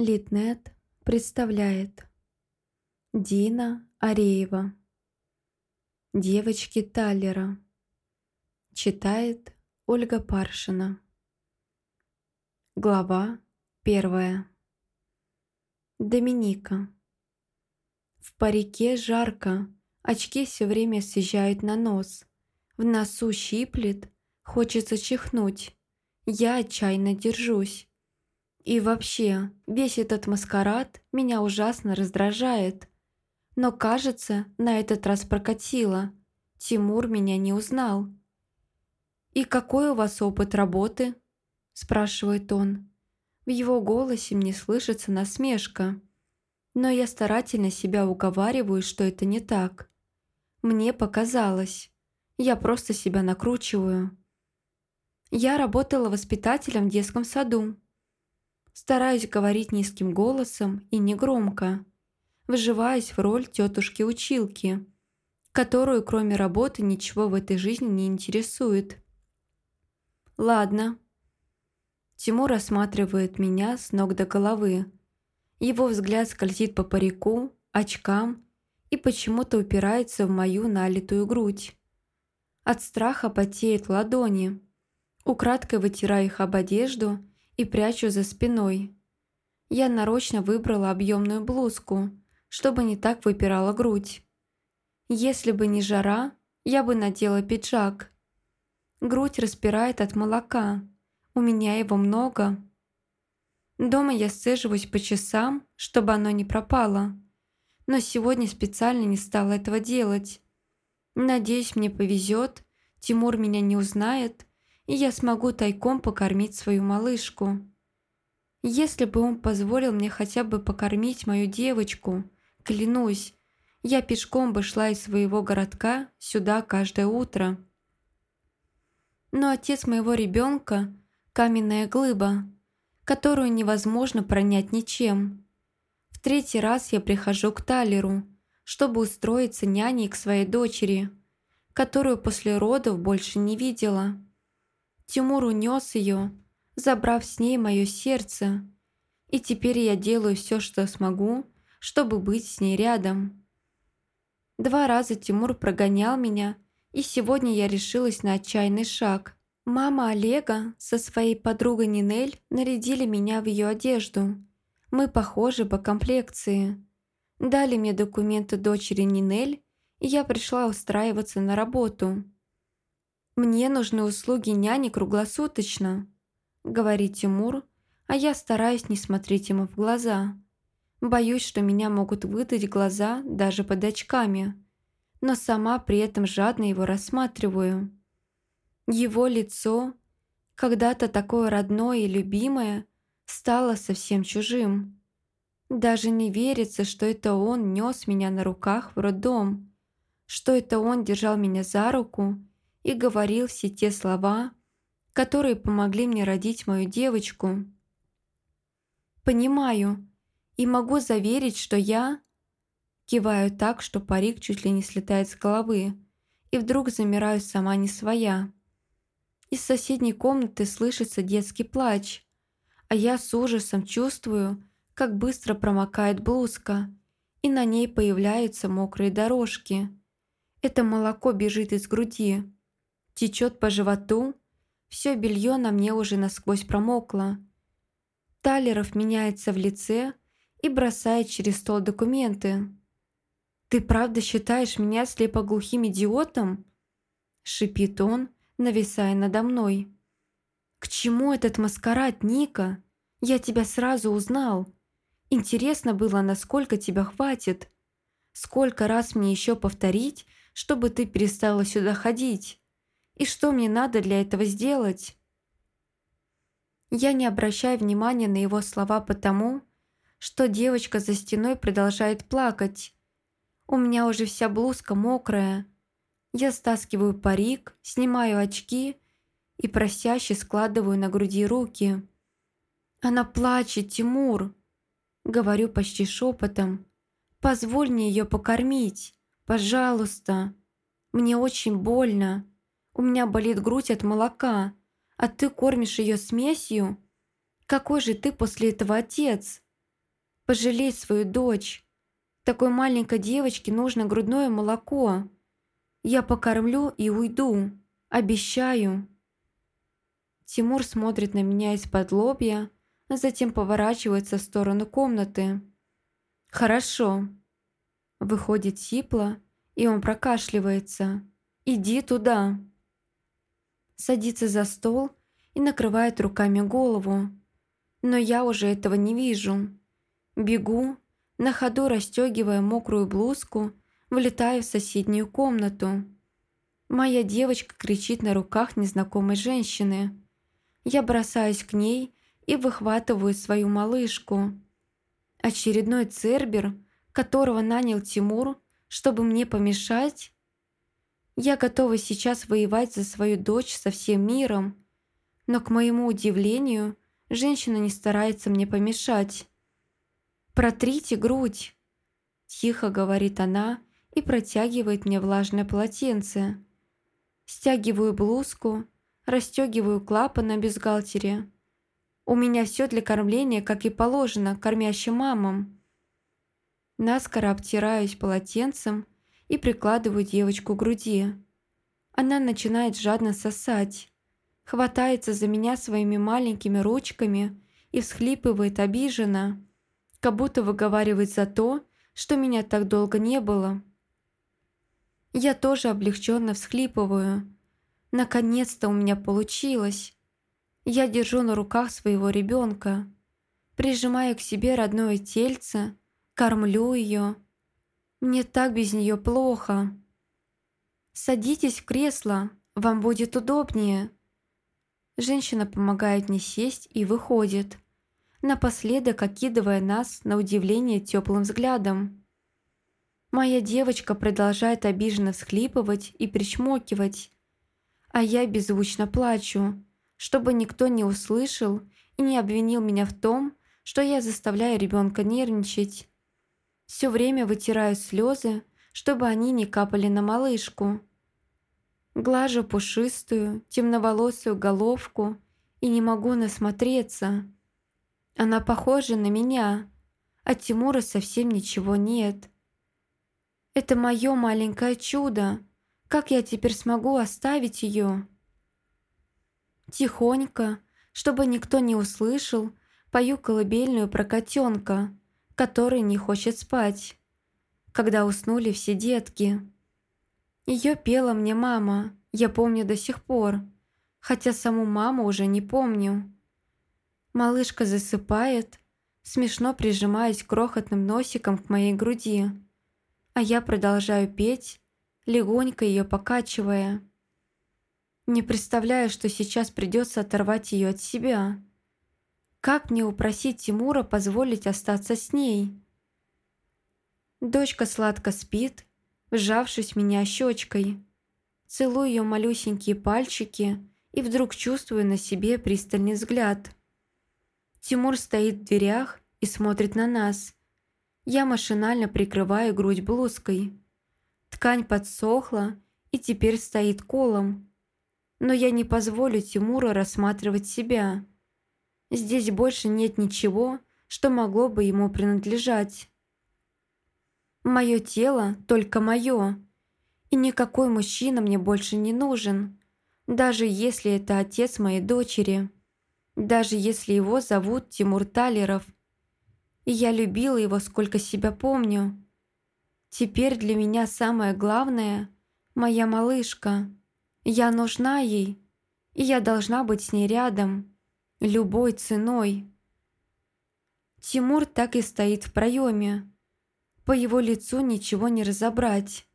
Литнет представляет Дина Ареева Девочки Таллера Читает Ольга Паршина Глава первая Доминика В парике жарко, очки все время съезжают на нос. В носу щиплет, хочется чихнуть. Я отчаянно держусь. И вообще, весь этот маскарад меня ужасно раздражает. Но, кажется, на этот раз прокатило. Тимур меня не узнал. «И какой у вас опыт работы?» – спрашивает он. В его голосе мне слышится насмешка. Но я старательно себя уговариваю, что это не так. Мне показалось. Я просто себя накручиваю. Я работала воспитателем в детском саду. Стараюсь говорить низким голосом и негромко, вживаясь в роль тетушки-училки, которую кроме работы ничего в этой жизни не интересует. «Ладно». Тимур осматривает меня с ног до головы. Его взгляд скользит по парику, очкам и почему-то упирается в мою налитую грудь. От страха потеют ладони. Украдкой вытираю их об одежду и прячу за спиной. Я нарочно выбрала объемную блузку, чтобы не так выпирала грудь. Если бы не жара, я бы надела пиджак. Грудь распирает от молока. У меня его много. Дома я сцеживаюсь по часам, чтобы оно не пропало. Но сегодня специально не стала этого делать. Надеюсь, мне повезет, Тимур меня не узнает, и я смогу тайком покормить свою малышку. Если бы он позволил мне хотя бы покормить мою девочку, клянусь, я пешком бы шла из своего городка сюда каждое утро. Но отец моего ребенка – каменная глыба, которую невозможно пронять ничем. В третий раз я прихожу к Талеру, чтобы устроиться няней к своей дочери, которую после родов больше не видела. Тимур унес ее, забрав с ней мое сердце. И теперь я делаю все, что смогу, чтобы быть с ней рядом. Два раза Тимур прогонял меня, и сегодня я решилась на отчаянный шаг. Мама Олега со своей подругой Нинель нарядили меня в ее одежду. Мы похожи по комплекции. Дали мне документы дочери Нинель, и я пришла устраиваться на работу. «Мне нужны услуги няни круглосуточно», — говорит Тимур, а я стараюсь не смотреть ему в глаза. Боюсь, что меня могут выдать глаза даже под очками, но сама при этом жадно его рассматриваю. Его лицо, когда-то такое родное и любимое, стало совсем чужим. Даже не верится, что это он нес меня на руках в роддом, что это он держал меня за руку и говорил все те слова, которые помогли мне родить мою девочку. Понимаю и могу заверить, что я... Киваю так, что парик чуть ли не слетает с головы, и вдруг замираю сама не своя. Из соседней комнаты слышится детский плач, а я с ужасом чувствую, как быстро промокает блузка, и на ней появляются мокрые дорожки. Это молоко бежит из груди течет по животу, все белье на мне уже насквозь промокло. Талеров меняется в лице и бросает через стол документы. «Ты правда считаешь меня слепоглухим идиотом?» шипит он, нависая надо мной. «К чему этот маскарад, Ника? Я тебя сразу узнал. Интересно было, насколько тебя хватит. Сколько раз мне еще повторить, чтобы ты перестала сюда ходить?» И что мне надо для этого сделать? Я не обращаю внимания на его слова потому, что девочка за стеной продолжает плакать. У меня уже вся блузка мокрая. Я стаскиваю парик, снимаю очки и просяще складываю на груди руки. «Она плачет, Тимур!» Говорю почти шепотом. «Позволь мне ее покормить, пожалуйста. Мне очень больно». У меня болит грудь от молока, а ты кормишь ее смесью? Какой же ты после этого отец? Пожалей свою дочь. Такой маленькой девочке нужно грудное молоко. Я покормлю и уйду. Обещаю». Тимур смотрит на меня из-под лобья, а затем поворачивается в сторону комнаты. «Хорошо». Выходит сипло, и он прокашливается. «Иди туда». Садится за стол и накрывает руками голову. Но я уже этого не вижу. Бегу, на ходу расстегивая мокрую блузку, влетаю в соседнюю комнату. Моя девочка кричит на руках незнакомой женщины. Я бросаюсь к ней и выхватываю свою малышку. Очередной цербер, которого нанял Тимур, чтобы мне помешать? Я готова сейчас воевать за свою дочь со всем миром, но, к моему удивлению, женщина не старается мне помешать. «Протрите грудь!» Тихо говорит она и протягивает мне влажное полотенце. Стягиваю блузку, расстегиваю клапан на бюстгальтере. У меня все для кормления, как и положено, кормящим мамам. Наскоро обтираюсь полотенцем и прикладываю девочку к груди. Она начинает жадно сосать, хватается за меня своими маленькими ручками и всхлипывает обиженно как будто выговаривает за то, что меня так долго не было. Я тоже облегченно всхлипываю. Наконец-то у меня получилось. Я держу на руках своего ребенка, прижимаю к себе родное тельце, кормлю ее. Мне так без нее плохо. Садитесь в кресло, вам будет удобнее. Женщина помогает мне сесть и выходит напоследок окидывая нас на удивление теплым взглядом. Моя девочка продолжает обиженно всхлипывать и причмокивать, а я беззвучно плачу, чтобы никто не услышал и не обвинил меня в том, что я заставляю ребенка нервничать. Все время вытираю слезы, чтобы они не капали на малышку. Глажу пушистую, темноволосую головку и не могу насмотреться – она похожа на меня, а Тимура совсем ничего нет. Это мое маленькое чудо. Как я теперь смогу оставить ее? Тихонько, чтобы никто не услышал, пою колыбельную про котенка, который не хочет спать. Когда уснули все детки. Ее пела мне мама, я помню до сих пор, хотя саму маму уже не помню. Малышка засыпает, смешно прижимаясь крохотным носиком к моей груди, а я продолжаю петь, легонько ее покачивая. Не представляю, что сейчас придется оторвать ее от себя. Как мне упросить Тимура позволить остаться с ней? Дочка сладко спит, вжавшись в меня щечкой. Целую ее малюсенькие пальчики и вдруг чувствую на себе пристальный взгляд – Тимур стоит в дверях и смотрит на нас. Я машинально прикрываю грудь блузкой. Ткань подсохла и теперь стоит колом. Но я не позволю Тимуру рассматривать себя. Здесь больше нет ничего, что могло бы ему принадлежать. Мое тело только мое, и никакой мужчина мне больше не нужен, даже если это отец моей дочери даже если его зовут Тимур Талеров. И я любила его, сколько себя помню. Теперь для меня самое главное – моя малышка. Я нужна ей, и я должна быть с ней рядом, любой ценой. Тимур так и стоит в проеме. По его лицу ничего не разобрать.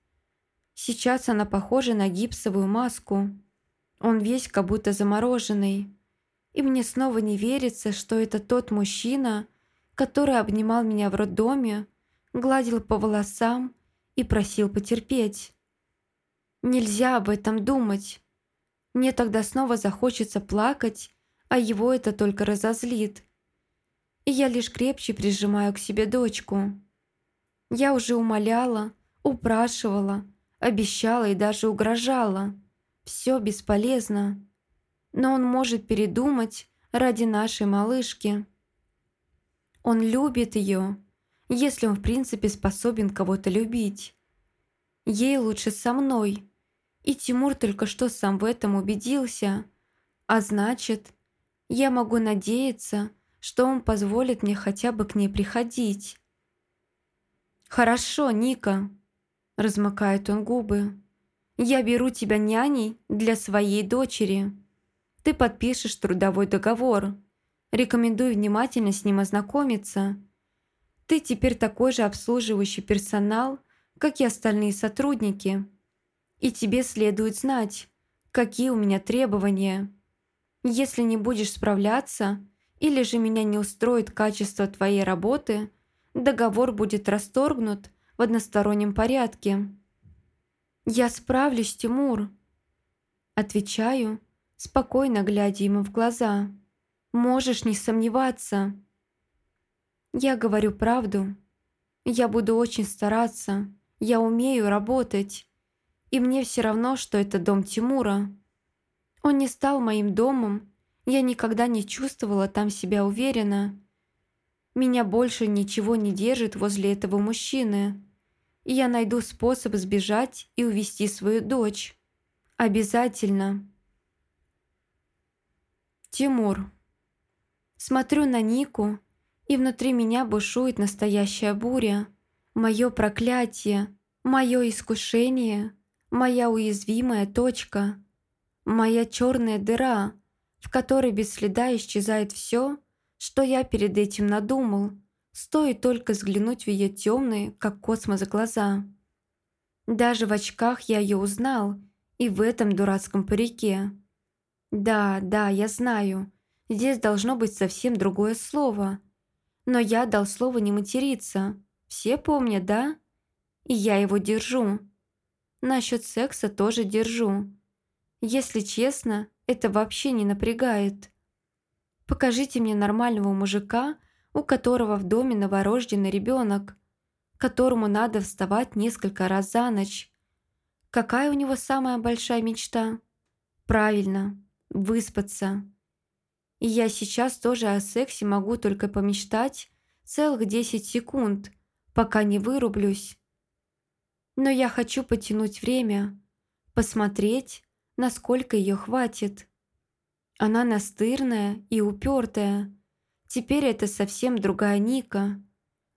Сейчас она похожа на гипсовую маску. Он весь как будто замороженный и мне снова не верится, что это тот мужчина, который обнимал меня в роддоме, гладил по волосам и просил потерпеть. Нельзя об этом думать. Мне тогда снова захочется плакать, а его это только разозлит. И я лишь крепче прижимаю к себе дочку. Я уже умоляла, упрашивала, обещала и даже угрожала. Все бесполезно но он может передумать ради нашей малышки. Он любит ее, если он в принципе способен кого-то любить. Ей лучше со мной. И Тимур только что сам в этом убедился. А значит, я могу надеяться, что он позволит мне хотя бы к ней приходить. «Хорошо, Ника», – размыкает он губы. «Я беру тебя няней для своей дочери. Ты подпишешь трудовой договор. Рекомендую внимательно с ним ознакомиться. Ты теперь такой же обслуживающий персонал, как и остальные сотрудники. И тебе следует знать, какие у меня требования. Если не будешь справляться, или же меня не устроит качество твоей работы, договор будет расторгнут в одностороннем порядке. «Я справлюсь, Тимур», – отвечаю, спокойно глядя ему в глаза. «Можешь не сомневаться». Я говорю правду. Я буду очень стараться. Я умею работать. И мне все равно, что это дом Тимура. Он не стал моим домом. Я никогда не чувствовала там себя уверенно. Меня больше ничего не держит возле этого мужчины. И я найду способ сбежать и увести свою дочь. Обязательно. Тимур. Смотрю на Нику, и внутри меня бушует настоящая буря. Мое проклятие, мое искушение, моя уязвимая точка, моя черная дыра, в которой без следа исчезает все, что я перед этим надумал, стоит только взглянуть в ее темные, как космос, глаза. Даже в очках я ее узнал, и в этом дурацком парике. Да, да, я знаю, здесь должно быть совсем другое слово. Но я дал слово не материться. Все помнят, да? И я его держу. Насчет секса тоже держу. Если честно, это вообще не напрягает. Покажите мне нормального мужика, у которого в доме новорожденный ребенок, которому надо вставать несколько раз за ночь. Какая у него самая большая мечта? Правильно, выспаться. И я сейчас тоже о сексе могу только помечтать целых 10 секунд, пока не вырублюсь. Но я хочу потянуть время, посмотреть, насколько ее хватит. Она настырная и упертая. Теперь это совсем другая Ника.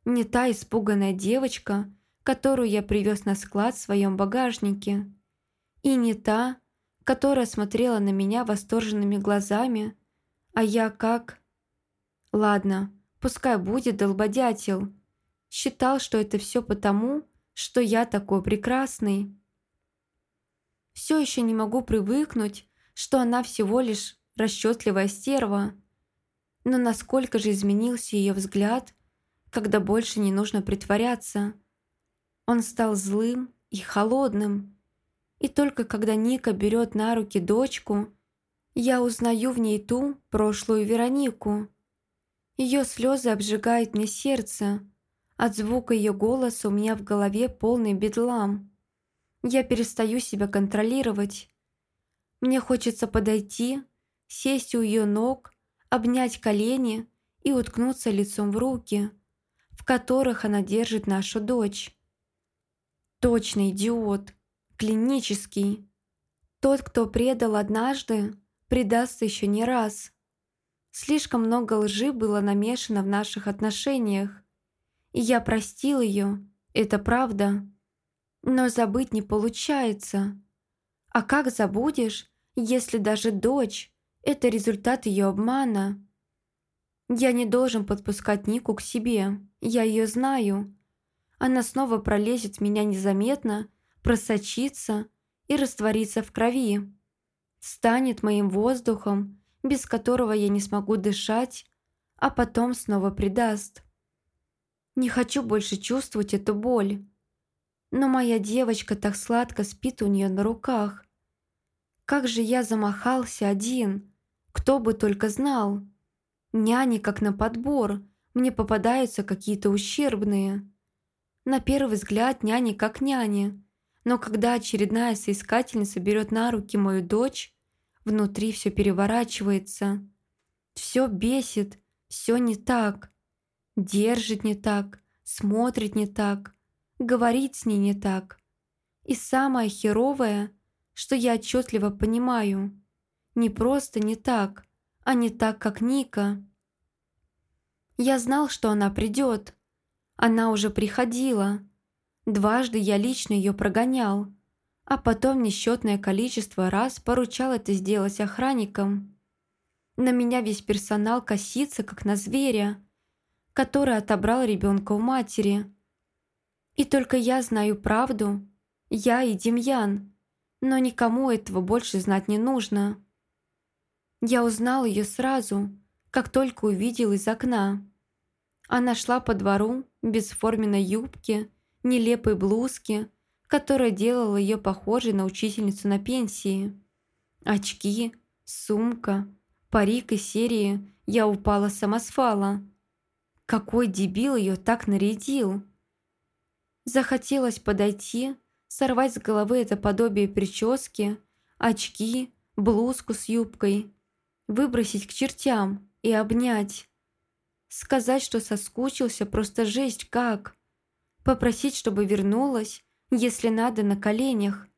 Не та испуганная девочка, которую я привез на склад в своем багажнике. И не та, которая смотрела на меня восторженными глазами, а я как... Ладно, пускай будет долбодятел. Считал, что это все потому, что я такой прекрасный. Все еще не могу привыкнуть, что она всего лишь расчетливая стерва. Но насколько же изменился ее взгляд, когда больше не нужно притворяться. Он стал злым и холодным. И только когда Ника берет на руки дочку, я узнаю в ней ту прошлую Веронику. Ее слезы обжигают мне сердце. От звука ее голоса у меня в голове полный бедлам. Я перестаю себя контролировать. Мне хочется подойти, сесть у ее ног, обнять колени и уткнуться лицом в руки, в которых она держит нашу дочь. Точный идиот, клинический. Тот, кто предал однажды, предаст еще не раз. Слишком много лжи было намешано в наших отношениях. И я простил ее, это правда. Но забыть не получается. А как забудешь, если даже дочь это результат ее обмана. Я не должен подпускать Нику к себе. Я ее знаю. Она снова пролезет в меня незаметно, просочится и растворится в крови. Станет моим воздухом, без которого я не смогу дышать, а потом снова предаст. Не хочу больше чувствовать эту боль. Но моя девочка так сладко спит у нее на руках. Как же я замахался один, кто бы только знал. Няни как на подбор, мне попадаются какие-то ущербные. На первый взгляд няни как няни, но когда очередная соискательница берет на руки мою дочь, внутри все переворачивается. Все бесит, все не так. Держит не так, смотрит не так, говорит с ней не так. И самое херовое, что я отчетливо понимаю, не просто не так, а не так, как Ника. Я знал, что она придет. Она уже приходила. Дважды я лично ее прогонял, а потом несчетное количество раз поручал это сделать охранникам. На меня весь персонал косится, как на зверя, который отобрал ребенка у матери. И только я знаю правду, я и Демьян, но никому этого больше знать не нужно. Я узнал ее сразу, как только увидел из окна. Она шла по двору без форменной юбки, нелепой блузки, которая делала ее похожей на учительницу на пенсии. Очки, сумка, парик из серии «Я упала с самосвала». Какой дебил ее так нарядил? Захотелось подойти, сорвать с головы это подобие прически, очки, блузку с юбкой, выбросить к чертям и обнять. Сказать, что соскучился, просто жесть как. Попросить, чтобы вернулась, если надо, на коленях.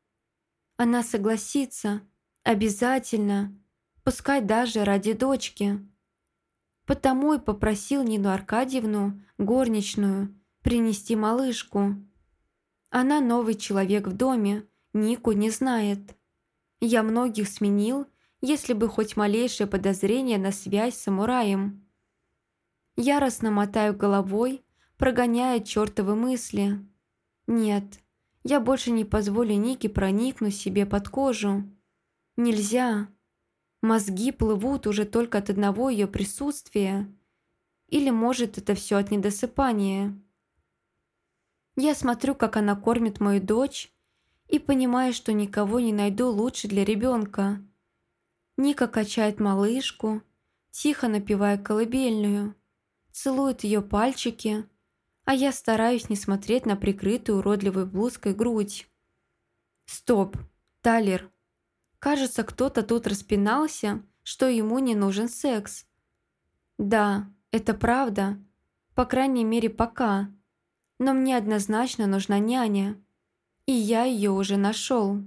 Она согласится, обязательно, пускай даже ради дочки. Потому и попросил Нину Аркадьевну, горничную, принести малышку. Она новый человек в доме, Нику не знает. Я многих сменил, если бы хоть малейшее подозрение на связь с самураем. Яростно мотаю головой, прогоняя чертовы мысли. Нет, я больше не позволю Нике проникнуть себе под кожу. Нельзя. Мозги плывут уже только от одного ее присутствия. Или, может, это все от недосыпания. Я смотрю, как она кормит мою дочь, и понимаю, что никого не найду лучше для ребенка. Ника качает малышку, тихо напевая колыбельную, целует ее пальчики, а я стараюсь не смотреть на прикрытую уродливой блузкой грудь. Стоп, Талер, Кажется, кто-то тут распинался, что ему не нужен секс. Да, это правда. По крайней мере, пока. Но мне однозначно нужна няня. И я ее уже нашел.